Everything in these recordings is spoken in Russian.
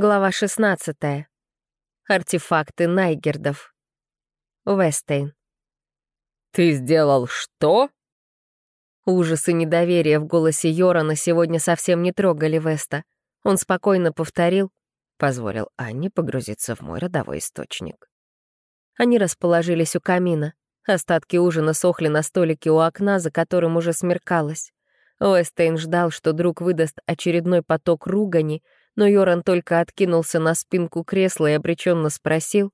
Глава 16. Артефакты Найгердов. Вестейн. «Ты сделал что?» Ужас и недоверие в голосе Йорана сегодня совсем не трогали Веста. Он спокойно повторил, позволил Анне погрузиться в мой родовой источник. Они расположились у камина. Остатки ужина сохли на столике у окна, за которым уже смеркалось. Уэстейн ждал, что друг выдаст очередной поток ругани, но Йоран только откинулся на спинку кресла и обреченно спросил.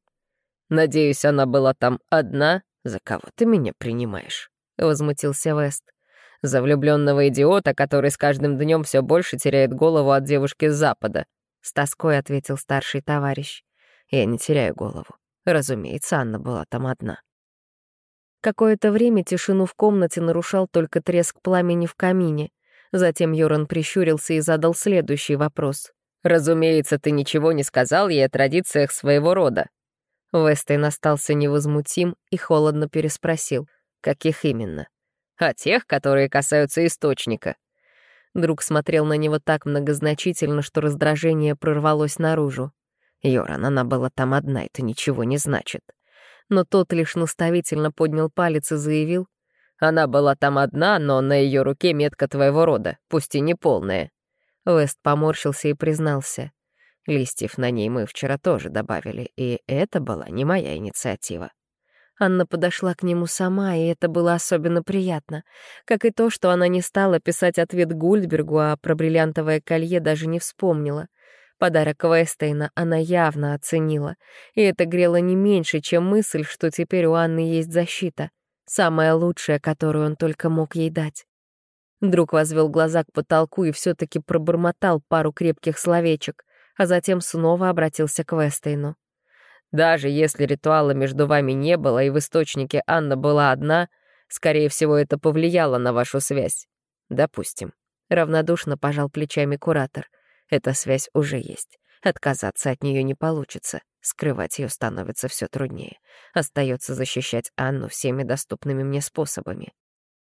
«Надеюсь, она была там одна? За кого ты меня принимаешь?» — возмутился Вест. «За влюбленного идиота, который с каждым днем все больше теряет голову от девушки с запада», — с тоской ответил старший товарищ. «Я не теряю голову. Разумеется, Анна была там одна». Какое-то время тишину в комнате нарушал только треск пламени в камине. Затем Йоран прищурился и задал следующий вопрос. Разумеется, ты ничего не сказал ей о традициях своего рода. Вестейн остался невозмутим и холодно переспросил. Каких именно? О тех, которые касаются источника. Друг смотрел на него так многозначительно, что раздражение прорвалось наружу. Йоран, она была там одна, это ничего не значит. Но тот лишь наставительно поднял палец и заявил. Она была там одна, но на ее руке метка твоего рода, пусть и не полная. Уэст поморщился и признался. Листьев на ней мы вчера тоже добавили, и это была не моя инициатива. Анна подошла к нему сама, и это было особенно приятно. Как и то, что она не стала писать ответ Гульдбергу, а про бриллиантовое колье даже не вспомнила. Подарок Вестейна она явно оценила, и это грело не меньше, чем мысль, что теперь у Анны есть защита, самая лучшая, которую он только мог ей дать. Друг возвел глаза к потолку и все таки пробормотал пару крепких словечек, а затем снова обратился к Вестейну. «Даже если ритуала между вами не было, и в источнике Анна была одна, скорее всего, это повлияло на вашу связь. Допустим». Равнодушно пожал плечами куратор. «Эта связь уже есть. Отказаться от нее не получится. Скрывать ее становится все труднее. Остается защищать Анну всеми доступными мне способами.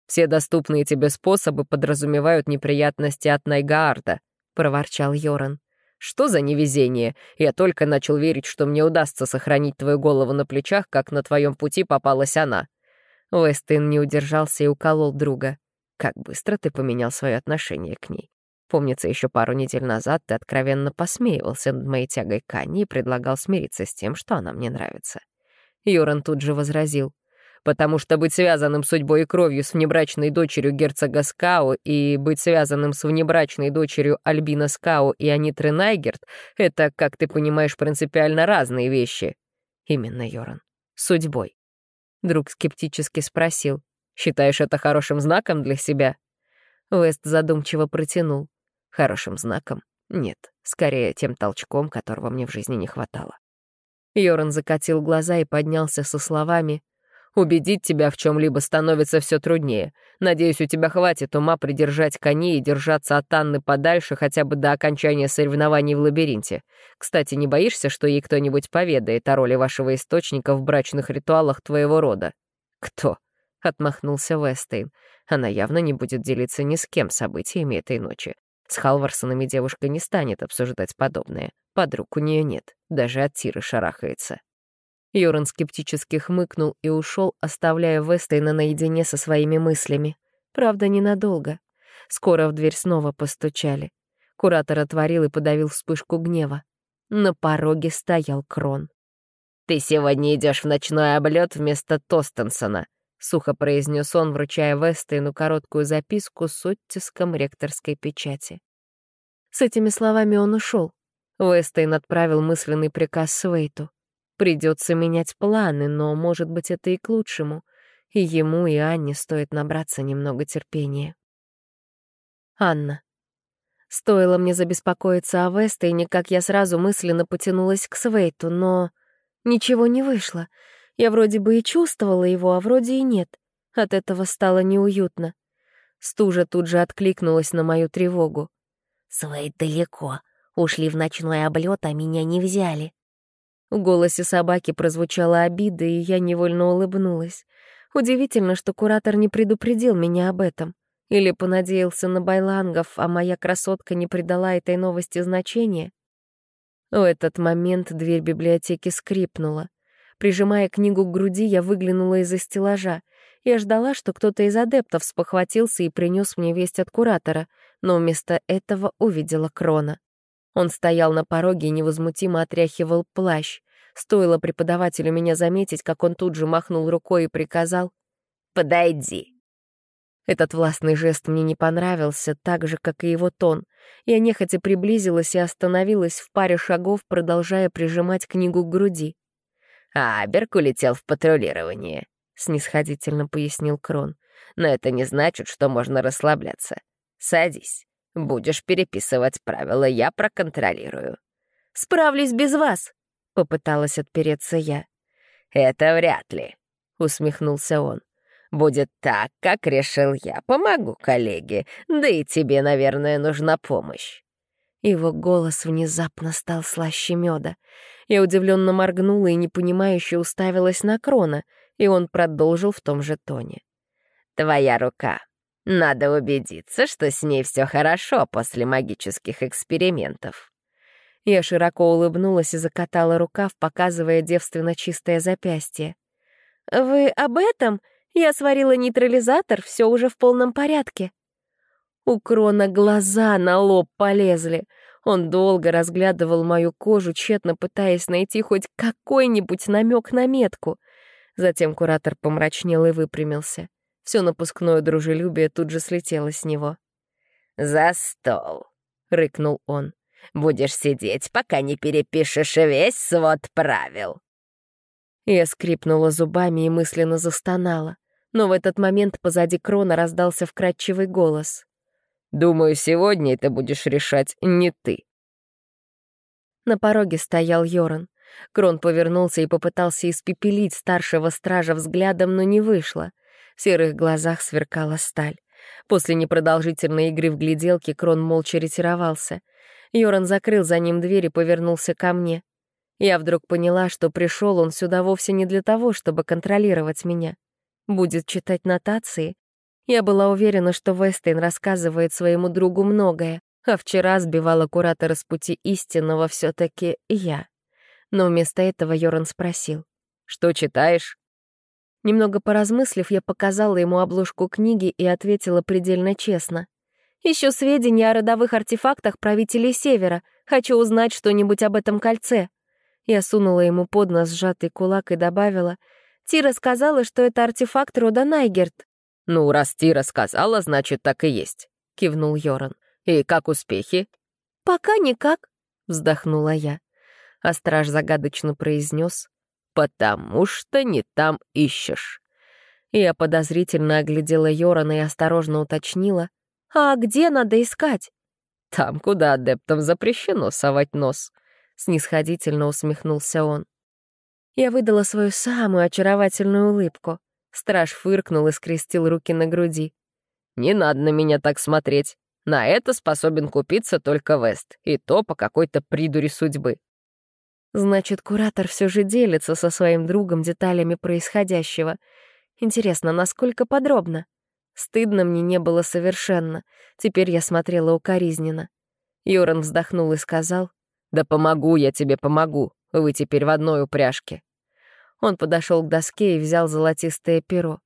Все доступные тебе способы подразумевают неприятности от Найгаарда», — проворчал Йоран. «Что за невезение? Я только начал верить, что мне удастся сохранить твою голову на плечах, как на твоем пути попалась она». Уэстин не удержался и уколол друга. «Как быстро ты поменял свое отношение к ней. Помнится, еще пару недель назад ты откровенно посмеивался над моей тягой к Анне и предлагал смириться с тем, что она мне нравится». Йоран тут же возразил потому что быть связанным судьбой и кровью с внебрачной дочерью герцога Скау и быть связанным с внебрачной дочерью Альбина Скау и Анитры Найгерт — это, как ты понимаешь, принципиально разные вещи. Именно, Йоран. Судьбой. Друг скептически спросил. «Считаешь это хорошим знаком для себя?» Вест задумчиво протянул. «Хорошим знаком? Нет, скорее тем толчком, которого мне в жизни не хватало». Йоран закатил глаза и поднялся со словами Убедить тебя в чем-либо становится все труднее. Надеюсь, у тебя хватит ума придержать коней и держаться от Анны подальше хотя бы до окончания соревнований в лабиринте. Кстати, не боишься, что ей кто-нибудь поведает о роли вашего источника в брачных ритуалах твоего рода? Кто? — отмахнулся Вестейн. Она явно не будет делиться ни с кем событиями этой ночи. С Халварсонами девушка не станет обсуждать подобное. Подруг у нее нет, даже от Тиры шарахается. Йоран скептически хмыкнул и ушел, оставляя Вестейна наедине со своими мыслями. Правда, ненадолго. Скоро в дверь снова постучали. Куратор отворил и подавил вспышку гнева. На пороге стоял Крон. «Ты сегодня идешь в ночной облет вместо Тостенсона», — сухо произнес он, вручая Вестейну короткую записку с оттиском ректорской печати. С этими словами он ушел. Вестейн отправил мысленный приказ Свейту. Придется менять планы, но, может быть, это и к лучшему. И ему, и Анне стоит набраться немного терпения. Анна. Стоило мне забеспокоиться о Вестейне, как я сразу мысленно потянулась к Свейту, но ничего не вышло. Я вроде бы и чувствовала его, а вроде и нет. От этого стало неуютно. Стужа тут же откликнулась на мою тревогу. «Свейт далеко. Ушли в ночной облет, а меня не взяли. В голосе собаки прозвучала обида, и я невольно улыбнулась. Удивительно, что куратор не предупредил меня об этом. Или понадеялся на байлангов, а моя красотка не придала этой новости значения. В этот момент дверь библиотеки скрипнула. Прижимая книгу к груди, я выглянула из-за стеллажа. Я ждала, что кто-то из адептов спохватился и принес мне весть от куратора, но вместо этого увидела Крона. Он стоял на пороге и невозмутимо отряхивал плащ. Стоило преподавателю меня заметить, как он тут же махнул рукой и приказал «Подойди». Этот властный жест мне не понравился, так же, как и его тон. Я нехотя приблизилась и остановилась в паре шагов, продолжая прижимать книгу к груди. «А Аберк улетел в патрулирование», — снисходительно пояснил Крон. «Но это не значит, что можно расслабляться. Садись. Будешь переписывать правила, я проконтролирую». «Справлюсь без вас», — попыталась отпереться я. «Это вряд ли», — усмехнулся он. Будет так, как решил я. Помогу коллеге. Да и тебе, наверное, нужна помощь». Его голос внезапно стал слаще меда. Я удивленно моргнула и непонимающе уставилась на Крона, и он продолжил в том же тоне. «Твоя рука. Надо убедиться, что с ней все хорошо после магических экспериментов». Я широко улыбнулась и закатала рукав, показывая девственно чистое запястье. «Вы об этом?» Я сварила нейтрализатор, все уже в полном порядке. У Крона глаза на лоб полезли. Он долго разглядывал мою кожу, тщетно пытаясь найти хоть какой-нибудь намек на метку. Затем куратор помрачнел и выпрямился. Все напускное дружелюбие тут же слетело с него. «За стол!» — рыкнул он. «Будешь сидеть, пока не перепишешь весь свод правил!» Я скрипнула зубами и мысленно застонала но в этот момент позади Крона раздался вкрадчивый голос. «Думаю, сегодня это будешь решать не ты». На пороге стоял Йоран. Крон повернулся и попытался испепелить старшего стража взглядом, но не вышло. В серых глазах сверкала сталь. После непродолжительной игры в гляделки Крон молча ретировался. Йоран закрыл за ним дверь и повернулся ко мне. Я вдруг поняла, что пришел он сюда вовсе не для того, чтобы контролировать меня будет читать нотации. Я была уверена, что Вестейн рассказывает своему другу многое, а вчера сбивала куратора с пути истинного все таки я. Но вместо этого Йоран спросил. «Что читаешь?» Немного поразмыслив, я показала ему обложку книги и ответила предельно честно. «Ищу сведения о родовых артефактах правителей Севера. Хочу узнать что-нибудь об этом кольце». Я сунула ему под нос сжатый кулак и добавила — Тира сказала, что это артефакт рода Найгерт. «Ну, раз Тира сказала, значит, так и есть», — кивнул Йоран. «И как успехи?» «Пока никак», — вздохнула я. А страж загадочно произнес, «Потому что не там ищешь». Я подозрительно оглядела Йорана и осторожно уточнила, «А где надо искать?» «Там, куда адептам запрещено совать нос», — снисходительно усмехнулся он. Я выдала свою самую очаровательную улыбку. Страж фыркнул и скрестил руки на груди. «Не надо на меня так смотреть. На это способен купиться только Вест, и то по какой-то придуре судьбы». Значит, куратор все же делится со своим другом деталями происходящего. Интересно, насколько подробно? Стыдно мне не было совершенно. Теперь я смотрела укоризненно. Йоран вздохнул и сказал, «Да помогу я тебе, помогу. Вы теперь в одной упряжке. Он подошел к доске и взял золотистое перо.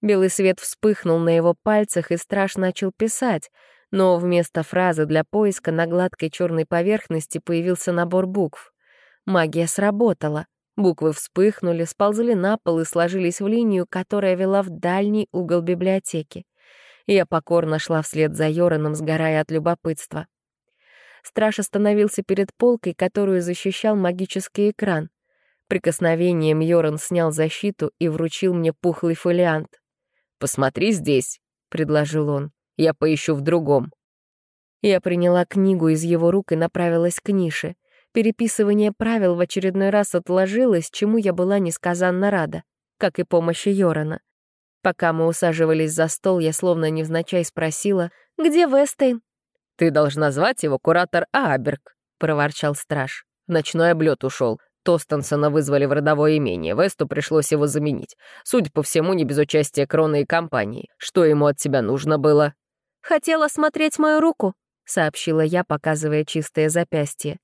Белый свет вспыхнул на его пальцах, и страж начал писать, но вместо фразы для поиска на гладкой черной поверхности появился набор букв. Магия сработала. Буквы вспыхнули, сползли на пол и сложились в линию, которая вела в дальний угол библиотеки. Я покорно шла вслед за Йораном, сгорая от любопытства. Страж остановился перед полкой, которую защищал магический экран. Прикосновением Йоран снял защиту и вручил мне пухлый фолиант. «Посмотри здесь», — предложил он. «Я поищу в другом». Я приняла книгу из его рук и направилась к нише. Переписывание правил в очередной раз отложилось, чему я была несказанно рада, как и помощи Йорана. Пока мы усаживались за стол, я словно невзначай спросила, «Где Вестейн?» «Ты должна звать его куратор Аберг», — проворчал страж. «Ночной облет ушел. Тостонсона вызвали в родовое имение, Весту пришлось его заменить. Судя по всему, не без участия Крона и компании. Что ему от тебя нужно было?» «Хотела смотреть мою руку», — сообщила я, показывая чистое запястье.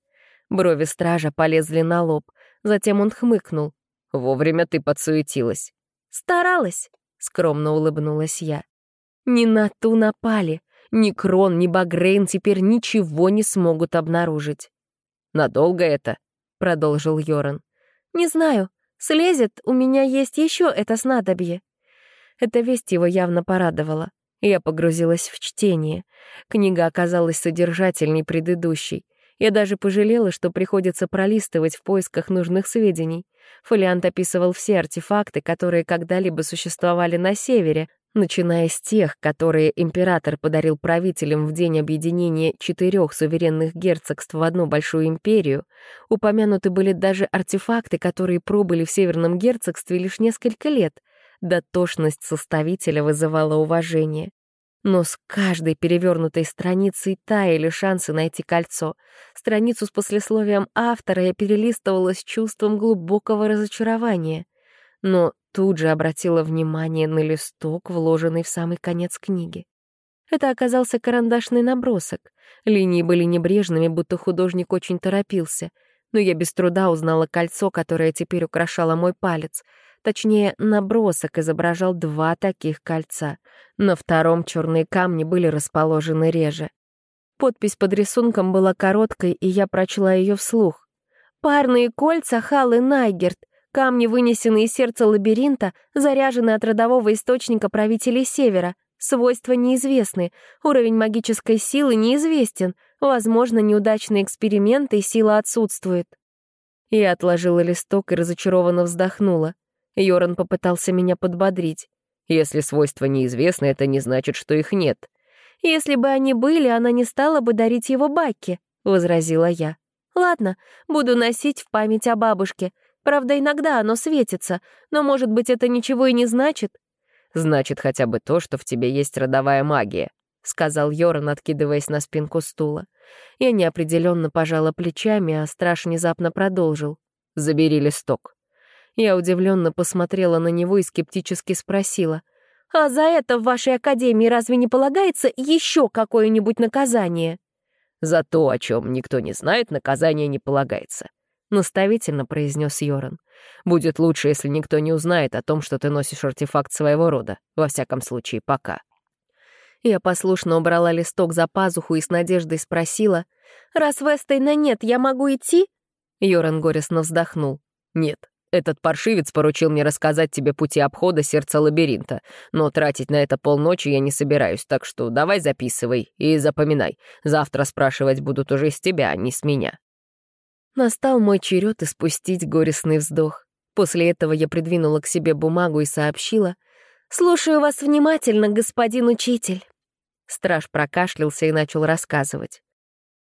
Брови стража полезли на лоб. Затем он хмыкнул. «Вовремя ты подсуетилась». «Старалась», — скромно улыбнулась я. «Не на ту напали. Ни Крон, ни Багрейн теперь ничего не смогут обнаружить». «Надолго это?» — продолжил Йоран. «Не знаю. Слезет, у меня есть еще это снадобье». Эта весть его явно порадовала. Я погрузилась в чтение. Книга оказалась содержательней предыдущей. Я даже пожалела, что приходится пролистывать в поисках нужных сведений. Фолиант описывал все артефакты, которые когда-либо существовали на севере, начиная с тех, которые император подарил правителям в день объединения четырех суверенных герцогств в одну большую империю, упомянуты были даже артефакты, которые пробыли в Северном герцогстве лишь несколько лет. Дотошность составителя вызывала уважение. Но с каждой перевернутой страницей таяли шансы найти кольцо. Страницу с послесловием автора я перелистывала с чувством глубокого разочарования. Но тут же обратила внимание на листок, вложенный в самый конец книги. Это оказался карандашный набросок. Линии были небрежными, будто художник очень торопился. Но я без труда узнала кольцо, которое теперь украшало мой палец — Точнее, набросок изображал два таких кольца. На втором черные камни были расположены реже. Подпись под рисунком была короткой, и я прочла ее вслух. «Парные кольца Халы Найгерт. Камни, вынесенные из сердца лабиринта, заряжены от родового источника правителей Севера. Свойства неизвестны, уровень магической силы неизвестен, возможно, неудачные эксперименты и сила отсутствует». Я отложила листок и разочарованно вздохнула. Йоран попытался меня подбодрить. Если свойства неизвестны, это не значит, что их нет. «Если бы они были, она не стала бы дарить его Бакке», — возразила я. «Ладно, буду носить в память о бабушке. Правда, иногда оно светится, но, может быть, это ничего и не значит». «Значит хотя бы то, что в тебе есть родовая магия», — сказал Йоран, откидываясь на спинку стула. Я неопределенно пожала плечами, а страж внезапно продолжил. «Забери листок». Я удивленно посмотрела на него и скептически спросила. «А за это в вашей академии разве не полагается еще какое-нибудь наказание?» «За то, о чем никто не знает, наказание не полагается», — наставительно произнес Йоран. «Будет лучше, если никто не узнает о том, что ты носишь артефакт своего рода. Во всяком случае, пока». Я послушно убрала листок за пазуху и с надеждой спросила. «Раз Вестейна нет, я могу идти?» Йоран горестно вздохнул. «Нет, этот паршивец поручил мне рассказать тебе пути обхода сердца лабиринта, но тратить на это полночи я не собираюсь, так что давай записывай и запоминай. Завтра спрашивать будут уже с тебя, а не с меня». Настал мой черед испустить горестный вздох. После этого я придвинула к себе бумагу и сообщила «Слушаю вас внимательно, господин учитель». Страж прокашлялся и начал рассказывать.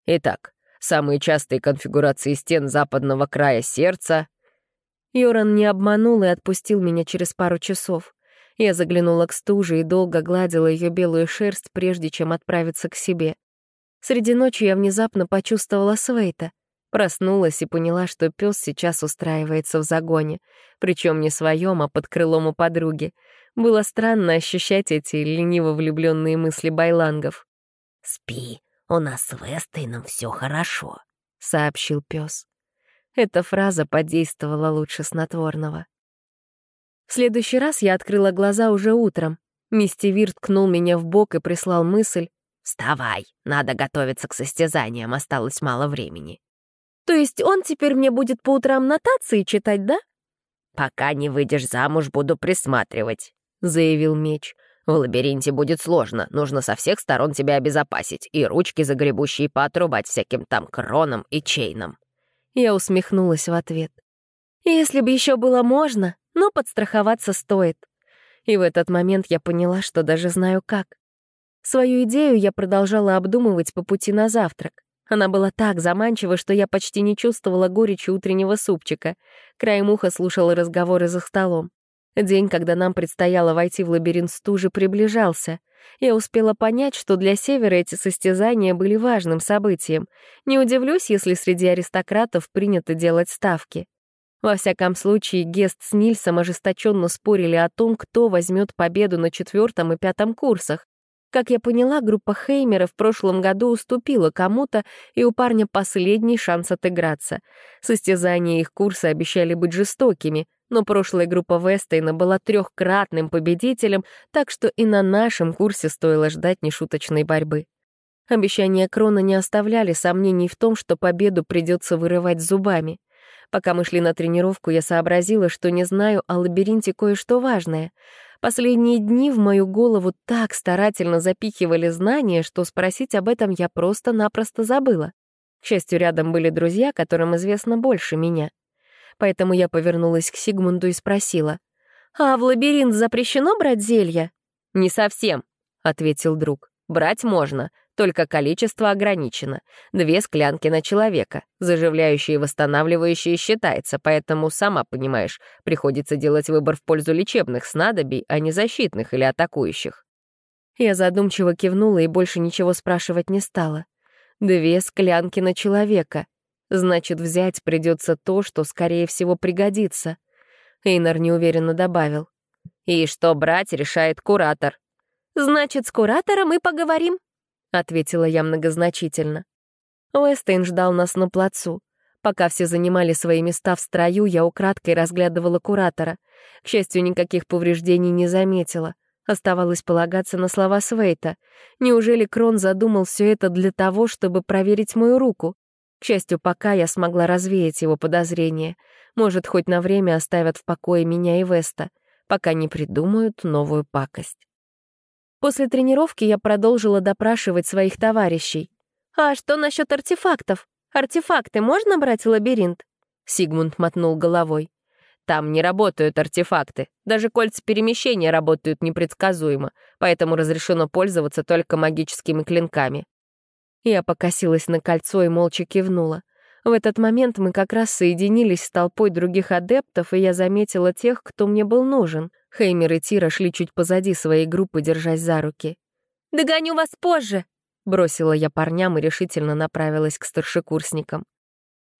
Итак, самые частые конфигурации стен западного края сердца Йоран не обманул и отпустил меня через пару часов. Я заглянула к стуже и долго гладила ее белую шерсть, прежде чем отправиться к себе. Среди ночи я внезапно почувствовала Свейта. Проснулась и поняла, что пес сейчас устраивается в загоне, причем не своем, а под крылом у подруги. Было странно ощущать эти лениво влюбленные мысли байлангов. «Спи, у нас с Вестейном все хорошо», — сообщил пес. Эта фраза подействовала лучше снотворного. В следующий раз я открыла глаза уже утром. Мистивир ткнул меня в бок и прислал мысль «Вставай, надо готовиться к состязаниям, осталось мало времени». «То есть он теперь мне будет по утрам нотации читать, да?» «Пока не выйдешь замуж, буду присматривать», — заявил меч. «В лабиринте будет сложно, нужно со всех сторон тебя обезопасить и ручки загребущие поотрубать всяким там кроном и чейном». Я усмехнулась в ответ. Если бы еще было можно, но подстраховаться стоит. И в этот момент я поняла, что даже знаю как. Свою идею я продолжала обдумывать по пути на завтрак. Она была так заманчива, что я почти не чувствовала горечи утреннего супчика. Краем уха слушала разговоры за столом. День, когда нам предстояло войти в лабиринт стужи, приближался. Я успела понять, что для Севера эти состязания были важным событием. Не удивлюсь, если среди аристократов принято делать ставки. Во всяком случае, Гест с Нильсом ожесточенно спорили о том, кто возьмет победу на четвертом и пятом курсах. Как я поняла, группа Хеймера в прошлом году уступила кому-то, и у парня последний шанс отыграться. Состязания их курса обещали быть жестокими, но прошлая группа Вестейна была трехкратным победителем, так что и на нашем курсе стоило ждать нешуточной борьбы. Обещания Крона не оставляли сомнений в том, что победу придется вырывать зубами. Пока мы шли на тренировку, я сообразила, что не знаю о лабиринте кое-что важное. Последние дни в мою голову так старательно запихивали знания, что спросить об этом я просто-напросто забыла. К счастью, рядом были друзья, которым известно больше меня. Поэтому я повернулась к Сигмунду и спросила, «А в лабиринт запрещено брать зелья?» «Не совсем», — ответил друг. «Брать можно, только количество ограничено. Две склянки на человека. Заживляющие и восстанавливающие считается, поэтому, сама понимаешь, приходится делать выбор в пользу лечебных снадобий, а не защитных или атакующих. Я задумчиво кивнула и больше ничего спрашивать не стала. Две склянки на человека. Значит, взять придется то, что, скорее всего, пригодится. Эйнар неуверенно добавил. И что брать, решает куратор. Значит, с куратором мы поговорим, — ответила я многозначительно. Уэстейн ждал нас на плацу. Пока все занимали свои места в строю, я украдкой разглядывала куратора. К счастью, никаких повреждений не заметила. Оставалось полагаться на слова Свейта. Неужели Крон задумал все это для того, чтобы проверить мою руку? К счастью, пока я смогла развеять его подозрения. Может, хоть на время оставят в покое меня и Веста, пока не придумают новую пакость. После тренировки я продолжила допрашивать своих товарищей. «А что насчет артефактов? Артефакты можно брать в лабиринт?» Сигмунд мотнул головой. «Там не работают артефакты. Даже кольца перемещения работают непредсказуемо, поэтому разрешено пользоваться только магическими клинками». Я покосилась на кольцо и молча кивнула. В этот момент мы как раз соединились с толпой других адептов, и я заметила тех, кто мне был нужен. Хеймер и Тира шли чуть позади своей группы, держась за руки. «Догоню вас позже!» — бросила я парням и решительно направилась к старшекурсникам.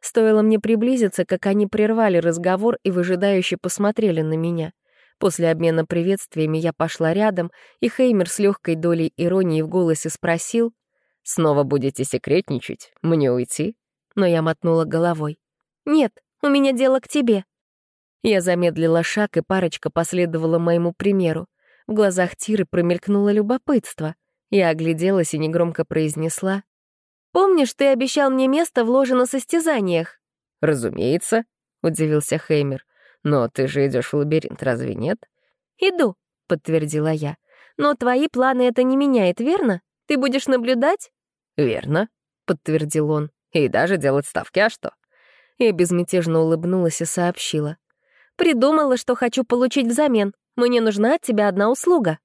Стоило мне приблизиться, как они прервали разговор и выжидающе посмотрели на меня. После обмена приветствиями я пошла рядом, и Хеймер с легкой долей иронии в голосе спросил, «Снова будете секретничать? Мне уйти?» но я мотнула головой. «Нет, у меня дело к тебе». Я замедлила шаг, и парочка последовала моему примеру. В глазах Тиры промелькнуло любопытство. Я огляделась и негромко произнесла. «Помнишь, ты обещал мне место в ложе на состязаниях?» «Разумеется», — удивился Хеймер. «Но ты же идешь в лабиринт, разве нет?» «Иду», — подтвердила я. «Но твои планы это не меняет, верно? Ты будешь наблюдать?» «Верно», — подтвердил он. И даже делать ставки, а что? Я безмятежно улыбнулась и сообщила. «Придумала, что хочу получить взамен. Мне нужна от тебя одна услуга».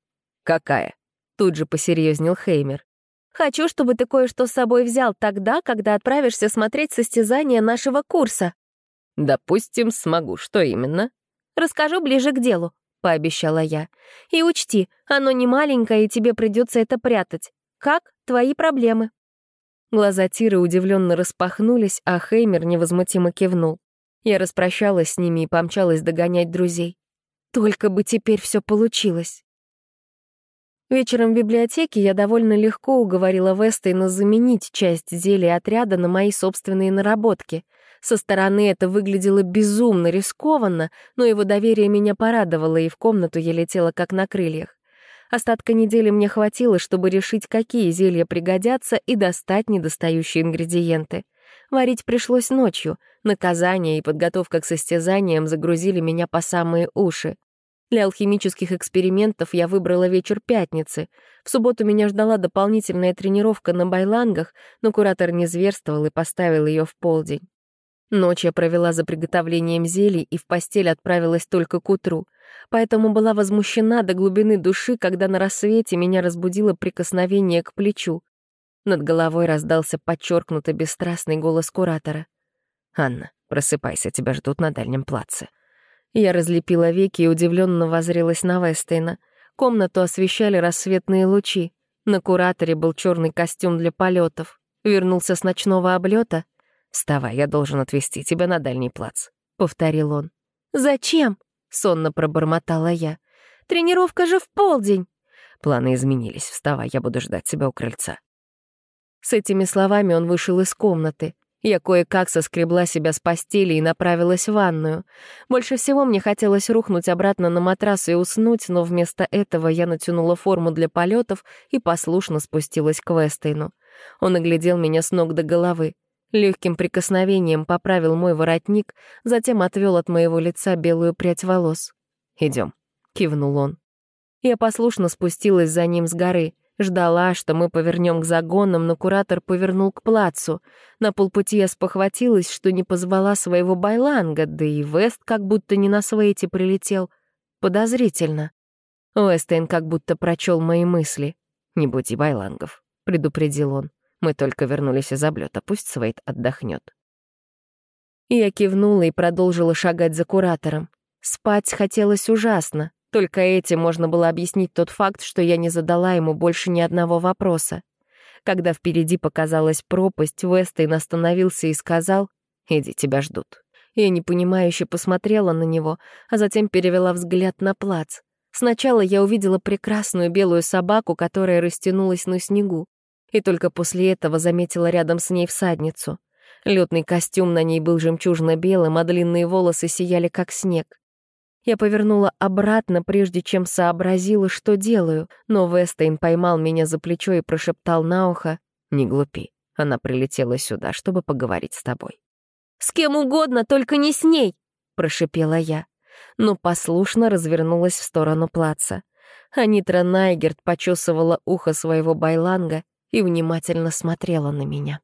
«Какая?» Тут же посерьезнел Хеймер. «Хочу, чтобы ты кое-что с собой взял тогда, когда отправишься смотреть состязания нашего курса». «Допустим, смогу. Что именно?» «Расскажу ближе к делу», — пообещала я. «И учти, оно не маленькое, и тебе придется это прятать. Как? Твои проблемы». Глаза Тиры удивленно распахнулись, а Хеймер невозмутимо кивнул. Я распрощалась с ними и помчалась догонять друзей. Только бы теперь все получилось. Вечером в библиотеке я довольно легко уговорила Вестейна заменить часть зелья отряда на мои собственные наработки. Со стороны это выглядело безумно рискованно, но его доверие меня порадовало, и в комнату я летела как на крыльях. Остатка недели мне хватило, чтобы решить, какие зелья пригодятся, и достать недостающие ингредиенты. Варить пришлось ночью. Наказание и подготовка к состязаниям загрузили меня по самые уши. Для алхимических экспериментов я выбрала вечер пятницы. В субботу меня ждала дополнительная тренировка на байлангах, но куратор не зверствовал и поставил ее в полдень. Ночь я провела за приготовлением зелий и в постель отправилась только к утру — поэтому была возмущена до глубины души, когда на рассвете меня разбудило прикосновение к плечу. Над головой раздался подчеркнуто бесстрастный голос куратора. «Анна, просыпайся, тебя ждут на дальнем плаце». Я разлепила веки и удивленно возрелась на Вестейна. Комнату освещали рассветные лучи. На кураторе был черный костюм для полетов. Вернулся с ночного облета. «Вставай, я должен отвезти тебя на дальний плац», — повторил он. «Зачем?» — сонно пробормотала я. «Тренировка же в полдень!» Планы изменились. Вставай, я буду ждать тебя у крыльца». С этими словами он вышел из комнаты. Я кое-как соскребла себя с постели и направилась в ванную. Больше всего мне хотелось рухнуть обратно на матрас и уснуть, но вместо этого я натянула форму для полетов и послушно спустилась к Вестейну. Он оглядел меня с ног до головы. Легким прикосновением поправил мой воротник, затем отвел от моего лица белую прядь волос. Идем, кивнул он. Я послушно спустилась за ним с горы. Ждала, что мы повернем к загонам, но куратор повернул к плацу. На полпути я спохватилась, что не позвала своего байланга, да и Вест как будто не на свете прилетел. Подозрительно. Уэстейн как будто прочел мои мысли. «Не буди байлангов», — предупредил он. «Мы только вернулись из облета, пусть Свейт отдохнет». Я кивнула и продолжила шагать за куратором. Спать хотелось ужасно. Только этим можно было объяснить тот факт, что я не задала ему больше ни одного вопроса. Когда впереди показалась пропасть, Вестейн остановился и сказал «Иди, тебя ждут». Я непонимающе посмотрела на него, а затем перевела взгляд на плац. Сначала я увидела прекрасную белую собаку, которая растянулась на снегу, и только после этого заметила рядом с ней всадницу. Летный костюм на ней был жемчужно-белым, а длинные волосы сияли, как снег. Я повернула обратно, прежде чем сообразила, что делаю, но Вестейн поймал меня за плечо и прошептал на ухо «Не глупи, она прилетела сюда, чтобы поговорить с тобой». «С кем угодно, только не с ней!» — прошипела я, но послушно развернулась в сторону плаца. Анитра Найгерт почесывала ухо своего байланга и внимательно смотрела на меня.